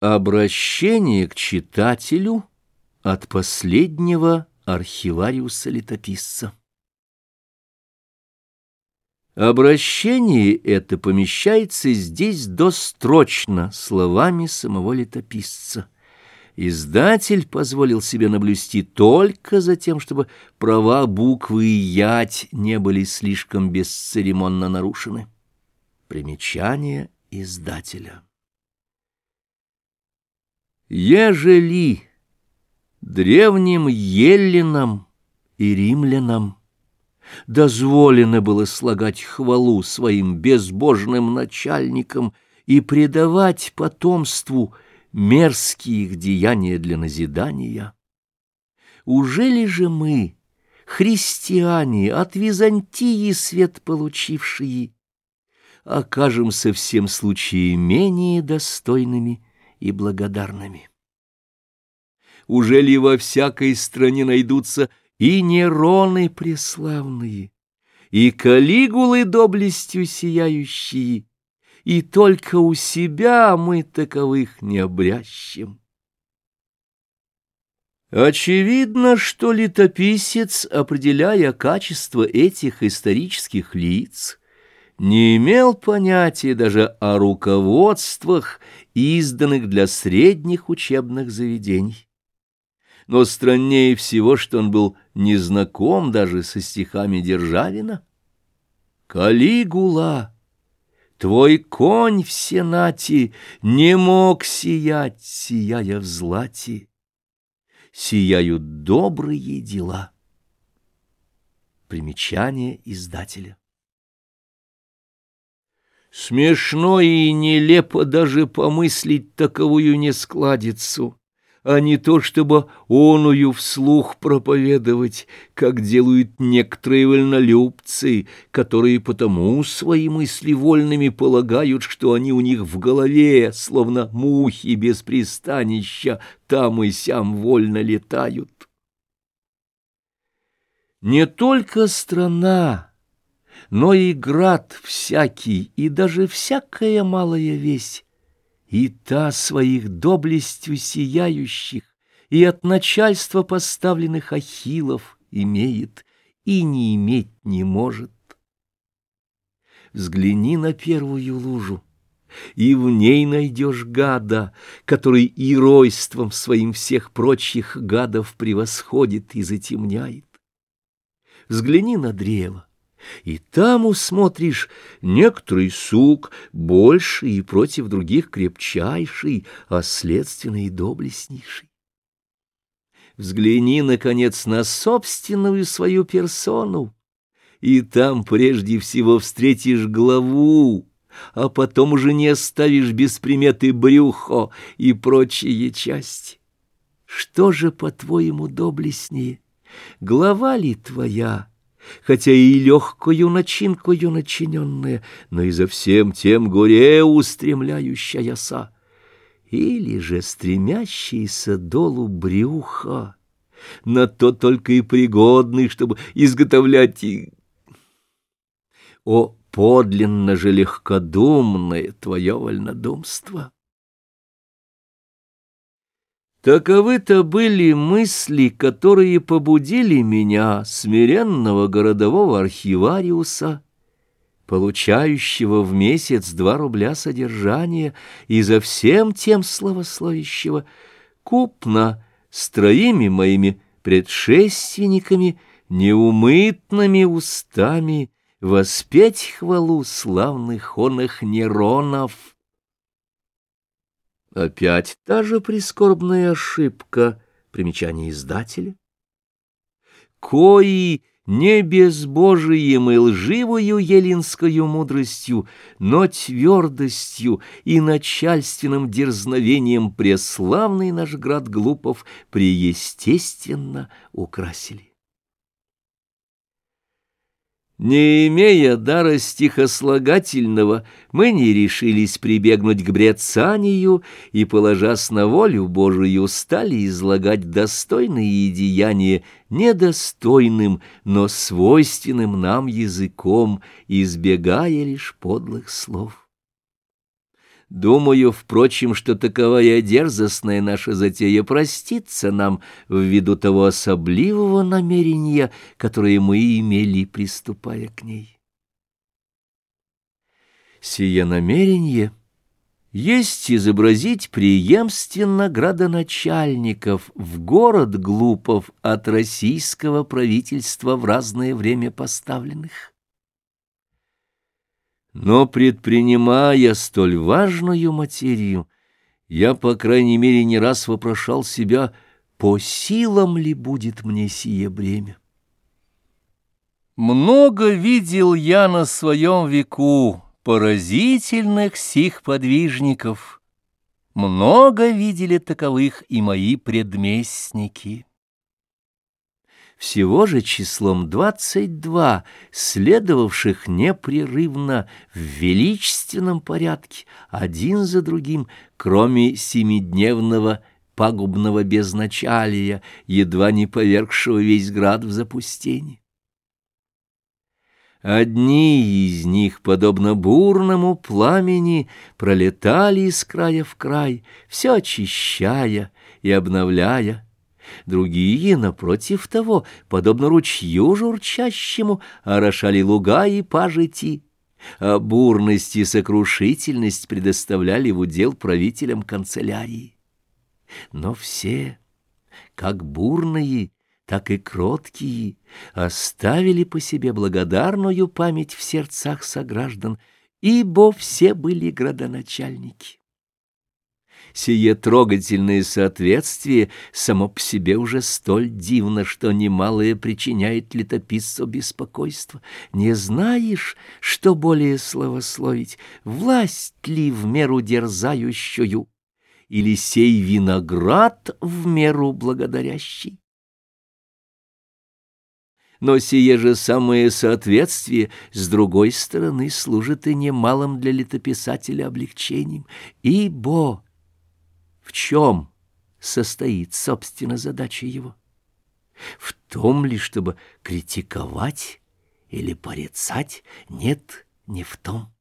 Обращение к читателю от последнего архивариуса-летописца. Обращение это помещается здесь дострочно словами самого летописца. Издатель позволил себе наблюсти только за тем, чтобы права буквы ять не были слишком бесцеремонно нарушены. Примечание издателя. Ежели древним еллинам и римлянам дозволено было слагать хвалу своим безбожным начальникам и предавать потомству мерзкие их деяния для назидания, ужели же мы, христиане, от Византии свет получившие, окажемся в всем случае менее достойными и благодарными. Уже ли во всякой стране найдутся и Нероны преславные, и Калигулы доблестью сияющие, и только у себя мы таковых не обрящем. Очевидно, что летописец, определяя качество этих исторических лиц, не имел понятия даже о руководствах, изданных для средних учебных заведений. Но страннее всего, что он был незнаком даже со стихами Державина. «Калигула, твой конь в сенате не мог сиять, сияя в злате. Сияют добрые дела». Примечание издателя. Смешно и нелепо даже помыслить таковую нескладицу, а не то, чтобы оную вслух проповедовать, как делают некоторые вольнолюбцы, которые потому свои мысли вольными полагают, что они у них в голове, словно мухи без пристанища, там и сям вольно летают. Не только страна, но и град всякий, и даже всякая малая весь, и та своих доблестью сияющих, и от начальства поставленных ахиллов имеет, и не иметь не может. Взгляни на первую лужу, и в ней найдешь гада, который и ройством своим всех прочих гадов превосходит и затемняет. Взгляни на древо, и там усмотришь некоторый сук, больший и против других крепчайший, а следственно и доблестнейший. Взгляни, наконец, на собственную свою персону, и там прежде всего встретишь главу, а потом уже не оставишь без приметы брюхо и прочие части. Что же, по-твоему, доблестнее, глава ли твоя, хотя и легкую начинкою начиненная, но и за всем тем горе устремляющаяся, или же стремящийся долу брюха, на то только и пригодный, чтобы изготовлять и... О, подлинно же легкодумное твое вольнодумство! Таковы-то были мысли, которые побудили меня, смиренного городового архивариуса, получающего в месяц два рубля содержания и за всем тем славословящего, купно с троими моими предшественниками, неумытными устами, воспеть хвалу славных онных Неронов, Опять та же прискорбная ошибка, примечание издателя. Кои не безбожием и лживою елинскою мудростью, но твердостью и начальственным дерзновением преславный наш град Глупов преестественно украсили. Не имея дара стихослагательного, мы не решились прибегнуть к брецанию и, положась на волю Божию, стали излагать достойные деяния недостойным, но свойственным нам языком, избегая лишь подлых слов. Думаю, впрочем, что таковая дерзостная наша затея простится нам ввиду того особливого намерения, которое мы имели, приступая к ней. Сие намерение есть изобразить преемственно градоначальников в город глупов от российского правительства в разное время поставленных. Но, предпринимая столь важную материю, я, по крайней мере, не раз вопрошал себя, по силам ли будет мне сие бремя. Много видел я на своем веку поразительных сих подвижников, много видели таковых и мои предместники всего же числом двадцать два, следовавших непрерывно в величественном порядке, один за другим, кроме семидневного пагубного безначалия, едва не повергшего весь град в запустение. Одни из них, подобно бурному пламени, пролетали из края в край, все очищая и обновляя, Другие, напротив того, подобно ручью журчащему, орошали луга и пажити, а бурность и сокрушительность предоставляли в удел правителям канцелярии. Но все, как бурные, так и кроткие, оставили по себе благодарную память в сердцах сограждан, ибо все были градоначальники. Сие трогательное соответствие само по себе уже столь дивно, что немалое причиняет летописцу беспокойство. Не знаешь, что более славословить, власть ли в меру дерзающую, или сей виноград в меру благодарящий? Но сие же самое соответствие, с другой стороны, служит и немалым для летописателя облегчением, ибо в чем состоит, собственно, задача его? В том ли, чтобы критиковать или порицать? Нет, не в том.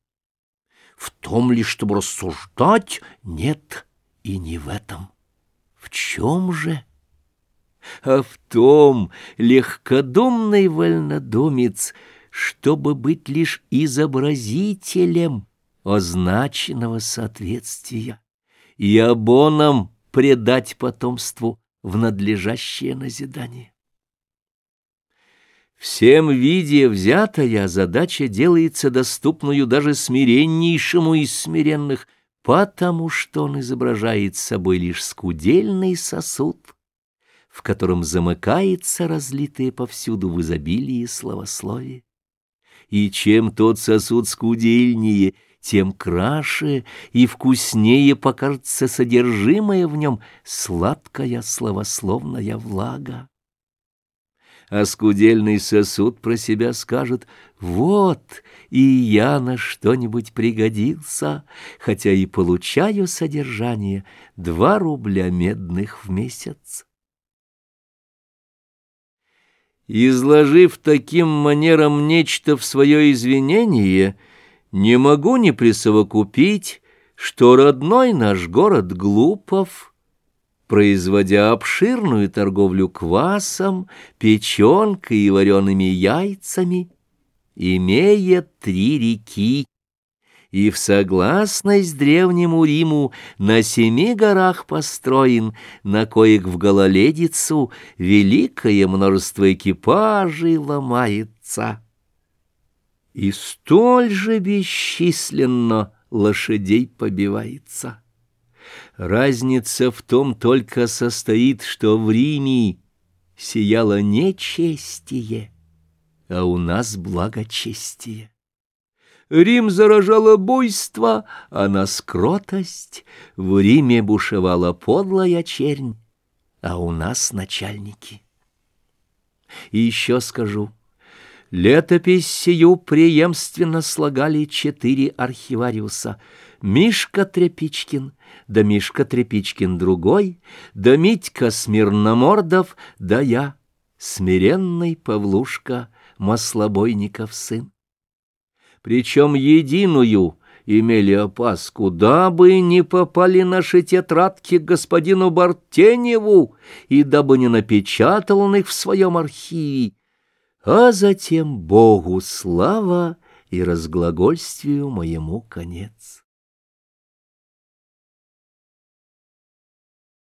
В том ли, чтобы рассуждать? Нет, и не в этом. В чем же? А в том легкодумный вольнодумец, чтобы быть лишь изобразителем означенного соответствия и обоном предать потомству в надлежащее назидание. Всем виде взятая задача делается доступную даже смиреннейшему из смиренных, потому что он изображает собой лишь скудельный сосуд, в котором замыкается разлитое повсюду в изобилии словословие. И чем тот сосуд скудельнее — тем краше и вкуснее покажется содержимое в нем сладкая словословная влага. А скудельный сосуд про себя скажет «Вот, и я на что-нибудь пригодился, хотя и получаю содержание два рубля медных в месяц». Изложив таким манером нечто в свое извинение — не могу не присовокупить, что родной наш город Глупов, производя обширную торговлю квасом, печенкой и вареными яйцами, имея три реки, и в согласность древнему Риму на семи горах построен, на коих в гололедицу великое множество экипажей ломается и столь же бесчисленно лошадей побивается. Разница в том только состоит, что в Риме сияло нечестие, а у нас благочестие. Рим заражало буйство, а нас кротость, в Риме бушевала подлая чернь, а у нас начальники. И еще скажу — Летопись сию преемственно слагали четыре архивариуса — Мишка Трепичкин, да Мишка Трепичкин другой, да Митька Смирномордов, да я, смиренный Павлушка, маслобойников сын. Причем единую, имели опаску, дабы не попали наши тетрадки господину Бартеневу и дабы не напечатал он их в своем архиве. А затем Богу слава и разглагольствию моему конец.